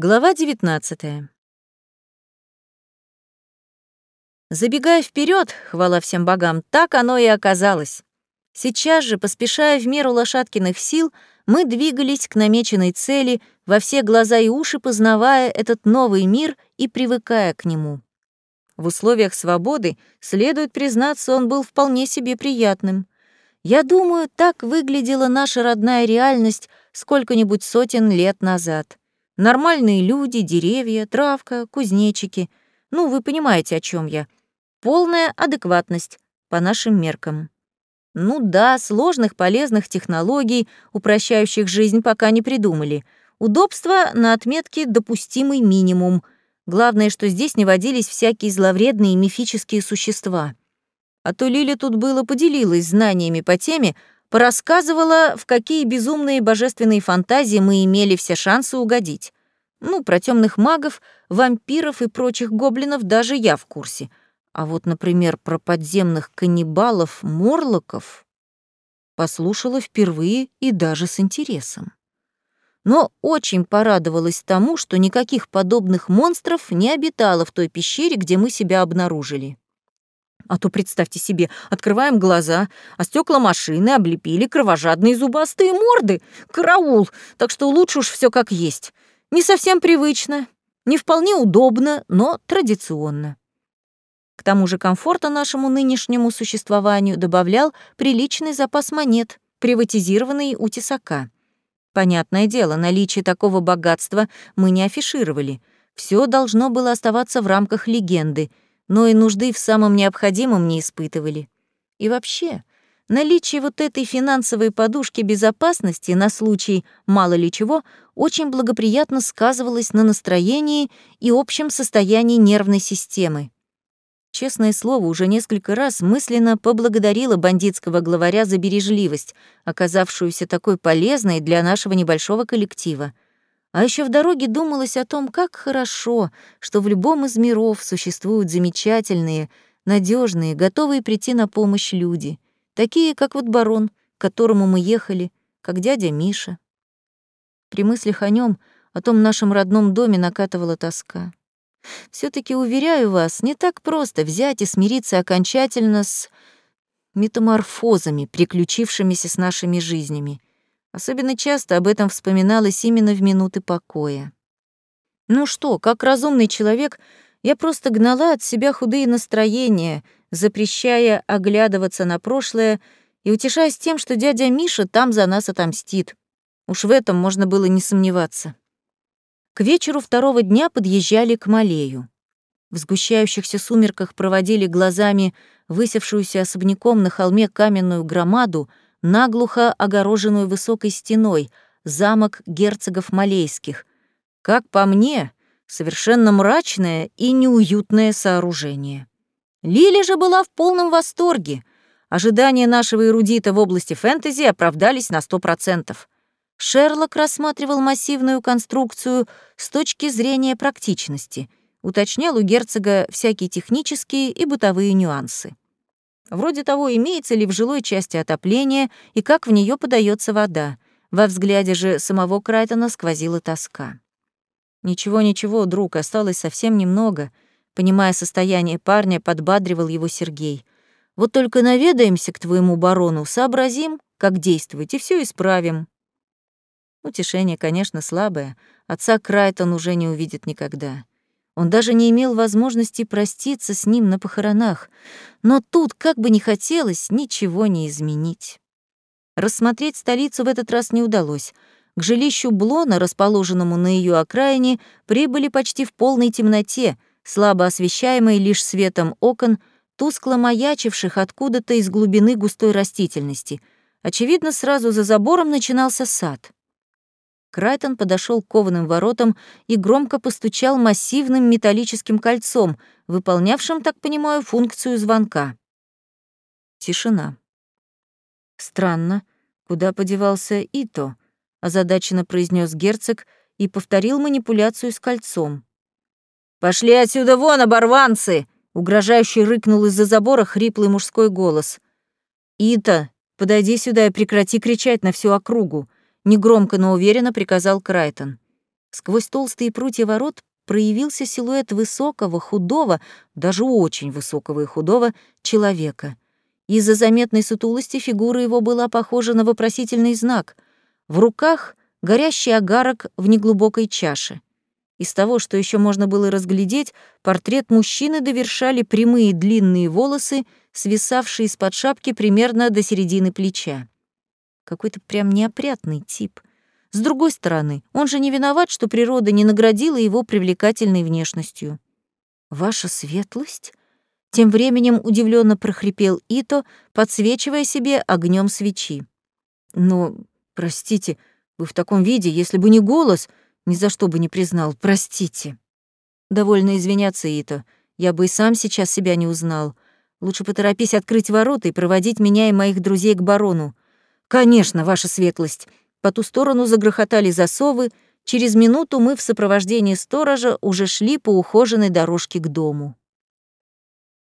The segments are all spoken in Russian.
Глава 19. Забегая вперед, хвала всем богам, так оно и оказалось. Сейчас же, поспешая в меру лошадкиных сил, мы двигались к намеченной цели, во все глаза и уши познавая этот новый мир и привыкая к нему. В условиях свободы, следует признаться, он был вполне себе приятным. Я думаю, так выглядела наша родная реальность сколько-нибудь сотен лет назад. Нормальные люди, деревья, травка, кузнечики. Ну, вы понимаете, о чем я. Полная адекватность по нашим меркам. Ну да, сложных полезных технологий, упрощающих жизнь, пока не придумали. Удобство на отметке «допустимый минимум». Главное, что здесь не водились всякие зловредные мифические существа. А то Лиля тут было поделилась знаниями по теме, порассказывала, в какие безумные божественные фантазии мы имели все шансы угодить. Ну, про темных магов, вампиров и прочих гоблинов даже я в курсе — а вот, например, про подземных каннибалов-морлоков послушала впервые и даже с интересом. Но очень порадовалась тому, что никаких подобных монстров не обитало в той пещере, где мы себя обнаружили. А то, представьте себе, открываем глаза, а стекла машины облепили кровожадные зубастые морды. Караул! Так что лучше уж все как есть. Не совсем привычно, не вполне удобно, но традиционно. К тому же комфорта нашему нынешнему существованию добавлял приличный запас монет, приватизированный у тесака. Понятное дело, наличие такого богатства мы не афишировали. Все должно было оставаться в рамках легенды, но и нужды в самом необходимом не испытывали. И вообще, наличие вот этой финансовой подушки безопасности на случай мало ли чего очень благоприятно сказывалось на настроении и общем состоянии нервной системы. Честное слово, уже несколько раз мысленно поблагодарила бандитского главаря за бережливость, оказавшуюся такой полезной для нашего небольшого коллектива. А еще в дороге думалось о том, как хорошо, что в любом из миров существуют замечательные, надежные, готовые прийти на помощь люди, такие, как вот барон, к которому мы ехали, как дядя Миша. При мыслях о нем, о том нашем родном доме накатывала тоска все таки уверяю вас, не так просто взять и смириться окончательно с метаморфозами, приключившимися с нашими жизнями. Особенно часто об этом вспоминалось именно в минуты покоя. Ну что, как разумный человек, я просто гнала от себя худые настроения, запрещая оглядываться на прошлое и утешаясь тем, что дядя Миша там за нас отомстит. Уж в этом можно было не сомневаться. К вечеру второго дня подъезжали к Малею. В сгущающихся сумерках проводили глазами высевшуюся особняком на холме каменную громаду, наглухо огороженную высокой стеной, замок герцогов Малейских. Как по мне, совершенно мрачное и неуютное сооружение. Лили же была в полном восторге. Ожидания нашего эрудита в области фэнтези оправдались на сто процентов. Шерлок рассматривал массивную конструкцию с точки зрения практичности, уточнял у герцога всякие технические и бытовые нюансы. Вроде того, имеется ли в жилой части отопление и как в нее подается вода. Во взгляде же самого Крайтона сквозила тоска. «Ничего-ничего, друг, осталось совсем немного», понимая состояние парня, подбадривал его Сергей. «Вот только наведаемся к твоему барону, сообразим, как действовать, и все исправим». Утешение, конечно, слабое. Отца Крайтон уже не увидит никогда. Он даже не имел возможности проститься с ним на похоронах. Но тут, как бы ни хотелось, ничего не изменить. Рассмотреть столицу в этот раз не удалось. К жилищу Блона, расположенному на ее окраине, прибыли почти в полной темноте, слабо освещаемой лишь светом окон, тускло маячивших откуда-то из глубины густой растительности. Очевидно, сразу за забором начинался сад. Крайтон подошел к кованым воротам и громко постучал массивным металлическим кольцом, выполнявшим, так понимаю, функцию звонка. Тишина. Странно, куда подевался Ито, озадаченно произнес герцог и повторил манипуляцию с кольцом. Пошли отсюда вон, оборванцы! угрожающе рыкнул из-за забора хриплый мужской голос. Ито, подойди сюда и прекрати кричать на всю округу негромко, но уверенно приказал Крайтон. Сквозь толстые прутья ворот проявился силуэт высокого, худого, даже очень высокого и худого человека. Из-за заметной сутулости фигура его была похожа на вопросительный знак. В руках — горящий агарок в неглубокой чаше. Из того, что еще можно было разглядеть, портрет мужчины довершали прямые длинные волосы, свисавшие из-под шапки примерно до середины плеча. Какой-то прям неопрятный тип. С другой стороны, он же не виноват, что природа не наградила его привлекательной внешностью. «Ваша светлость?» Тем временем удивленно прохрипел Ито, подсвечивая себе огнем свечи. «Но, простите, вы в таком виде, если бы не голос, ни за что бы не признал, простите». «Довольно извиняться, Ито. Я бы и сам сейчас себя не узнал. Лучше поторопись открыть ворота и проводить меня и моих друзей к барону. Конечно, ваша светлость. По ту сторону загрохотали засовы. Через минуту мы в сопровождении сторожа уже шли по ухоженной дорожке к дому.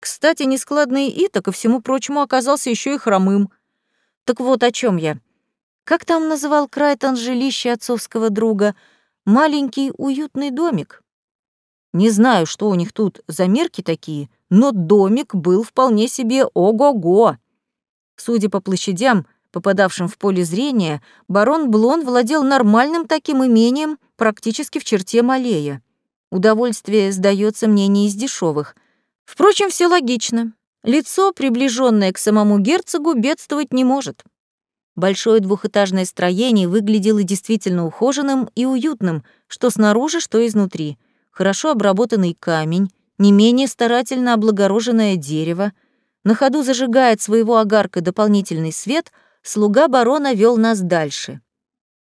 Кстати, нескладный Ита, ко всему прочему, оказался еще и хромым. Так вот о чем я. Как там называл Крайтон жилище отцовского друга? Маленький уютный домик. Не знаю, что у них тут за мерки такие, но домик был вполне себе ого-го. Судя по площадям, попадавшим в поле зрения, барон Блон владел нормальным таким имением практически в черте Малея. Удовольствие, сдается мне, не из дешевых. Впрочем, все логично. Лицо, приближенное к самому герцогу, бедствовать не может. Большое двухэтажное строение выглядело действительно ухоженным и уютным, что снаружи, что изнутри. Хорошо обработанный камень, не менее старательно облагороженное дерево. На ходу зажигает своего огарка дополнительный свет — слуга барона вел нас дальше.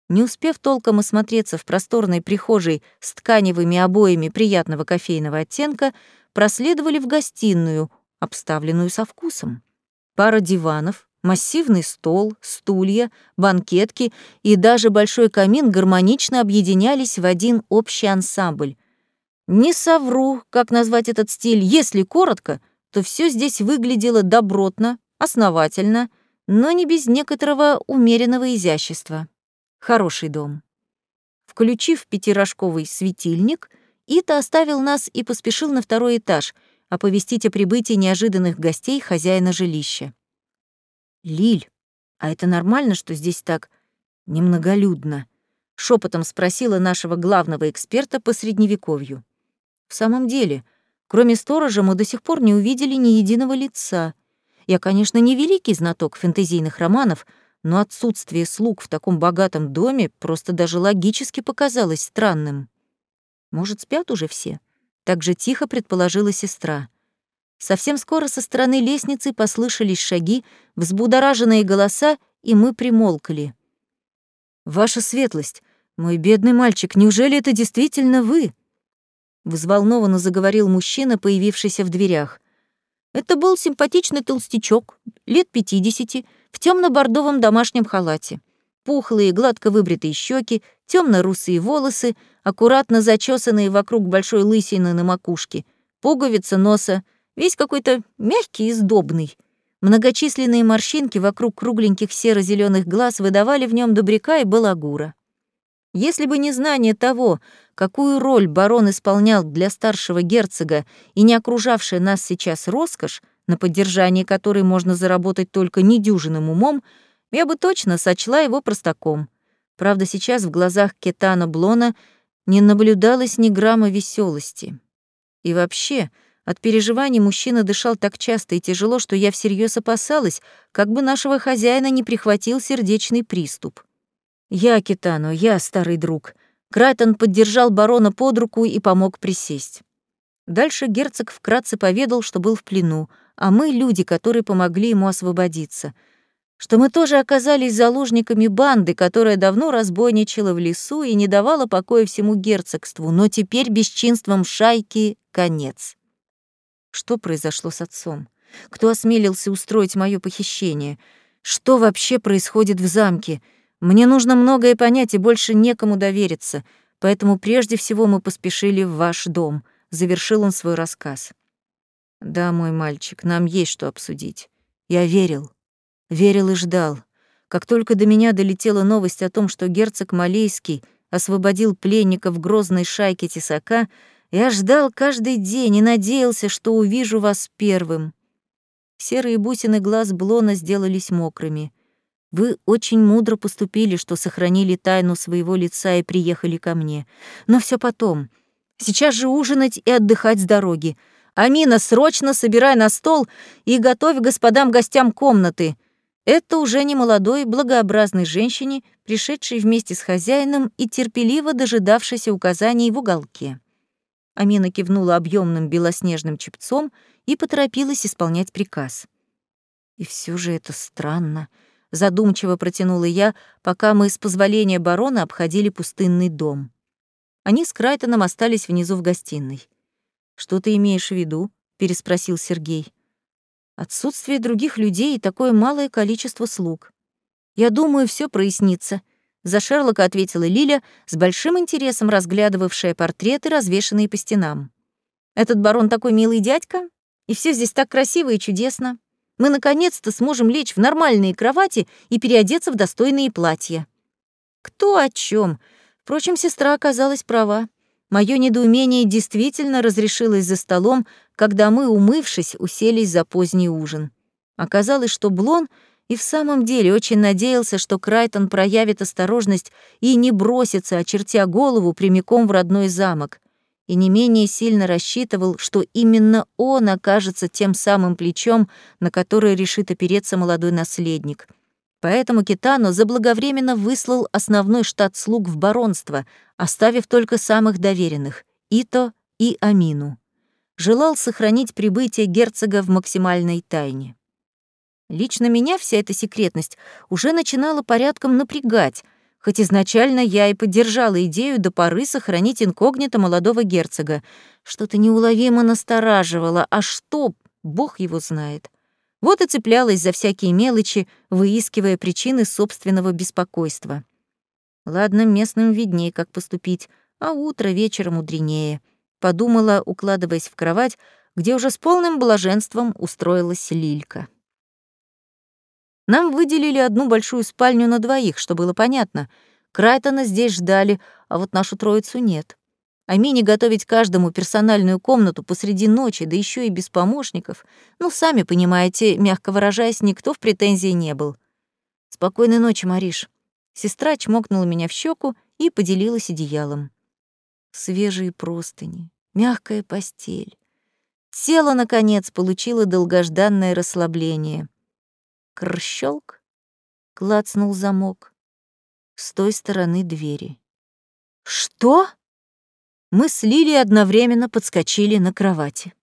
Не успев толком осмотреться в просторной прихожей с тканевыми обоями приятного кофейного оттенка, проследовали в гостиную, обставленную со вкусом. Пара диванов, массивный стол, стулья, банкетки и даже большой камин гармонично объединялись в один общий ансамбль. Не совру, как назвать этот стиль, если коротко, то все здесь выглядело добротно, основательно но не без некоторого умеренного изящества. Хороший дом. Включив пятирожковый светильник, Ита оставил нас и поспешил на второй этаж оповестить о прибытии неожиданных гостей хозяина жилища. «Лиль, а это нормально, что здесь так немноголюдно?» — шепотом спросила нашего главного эксперта по средневековью. «В самом деле, кроме сторожа мы до сих пор не увидели ни единого лица — я, конечно, не великий знаток фэнтезийных романов, но отсутствие слуг в таком богатом доме просто даже логически показалось странным. Может, спят уже все? Так же тихо предположила сестра. Совсем скоро со стороны лестницы послышались шаги, взбудораженные голоса, и мы примолкли. «Ваша светлость, мой бедный мальчик, неужели это действительно вы?» Взволнованно заговорил мужчина, появившийся в дверях. Это был симпатичный толстячок, лет пятидесяти, в темно бордовом домашнем халате. Пухлые, гладко выбритые щеки, темно русые волосы, аккуратно зачесанные вокруг большой лысины на макушке, пуговица носа, весь какой-то мягкий и сдобный. Многочисленные морщинки вокруг кругленьких серо зеленых глаз выдавали в нем добряка и балагура. Если бы не знание того, какую роль барон исполнял для старшего герцога и не окружавшая нас сейчас роскошь, на поддержание которой можно заработать только недюжинным умом, я бы точно сочла его простаком. Правда, сейчас в глазах Кетана Блона не наблюдалось ни грамма веселости. И вообще, от переживаний мужчина дышал так часто и тяжело, что я всерьез опасалась, как бы нашего хозяина не прихватил сердечный приступ. «Я, Китану, я, старый друг». Крайтон поддержал барона под руку и помог присесть. Дальше герцог вкратце поведал, что был в плену, а мы — люди, которые помогли ему освободиться. Что мы тоже оказались заложниками банды, которая давно разбойничала в лесу и не давала покоя всему герцогству, но теперь бесчинством шайки конец. Что произошло с отцом? Кто осмелился устроить мое похищение? Что вообще происходит в замке? — мне нужно многое понять и больше некому довериться, поэтому прежде всего мы поспешили в ваш дом», — завершил он свой рассказ. «Да, мой мальчик, нам есть что обсудить. Я верил, верил и ждал. Как только до меня долетела новость о том, что герцог Малейский освободил пленников грозной шайки тесака, я ждал каждый день и надеялся, что увижу вас первым. Серые бусины глаз Блона сделались мокрыми. Вы очень мудро поступили, что сохранили тайну своего лица и приехали ко мне. Но все потом. Сейчас же ужинать и отдыхать с дороги. Амина, срочно собирай на стол и готовь господам гостям комнаты. Это уже не молодой, благообразной женщине, пришедшей вместе с хозяином и терпеливо дожидавшейся указаний в уголке. Амина кивнула объемным белоснежным чепцом и поторопилась исполнять приказ. И все же это странно, задумчиво протянула я, пока мы с позволения барона обходили пустынный дом. Они с Крайтоном остались внизу в гостиной. «Что ты имеешь в виду?» — переспросил Сергей. «Отсутствие других людей и такое малое количество слуг. Я думаю, все прояснится», — за Шерлока ответила Лиля, с большим интересом разглядывавшая портреты, развешанные по стенам. «Этот барон такой милый дядька, и все здесь так красиво и чудесно. Мы наконец-то сможем лечь в нормальные кровати и переодеться в достойные платья». «Кто о чем? Впрочем, сестра оказалась права. Мое недоумение действительно разрешилось за столом, когда мы, умывшись, уселись за поздний ужин. Оказалось, что Блон и в самом деле очень надеялся, что Крайтон проявит осторожность и не бросится, очертя голову, прямиком в родной замок, и не менее сильно рассчитывал, что именно он окажется тем самым плечом, на которое решит опереться молодой наследник — Поэтому Китано заблаговременно выслал основной штат слуг в баронство, оставив только самых доверенных — Ито и Амину. Желал сохранить прибытие герцога в максимальной тайне. Лично меня вся эта секретность уже начинала порядком напрягать, хоть изначально я и поддержала идею до поры сохранить инкогнито молодого герцога. Что-то неуловимо настораживало, а что, бог его знает. Вот и цеплялась за всякие мелочи, выискивая причины собственного беспокойства. Ладно, местным виднее, как поступить, а утро вечером мудренее. Подумала, укладываясь в кровать, где уже с полным блаженством устроилась Лилька. Нам выделили одну большую спальню на двоих, что было понятно. Крайтона здесь ждали, а вот нашу троицу нет. А Мине готовить каждому персональную комнату посреди ночи, да еще и без помощников. Ну, сами понимаете, мягко выражаясь, никто в претензии не был. Спокойной ночи, Мариш. Сестра чмокнула меня в щеку и поделилась одеялом. Свежие простыни, мягкая постель. Тело, наконец, получило долгожданное расслабление. Крщелк, клацнул замок. С той стороны двери. «Что?» Мы с Лилией одновременно подскочили на кровати.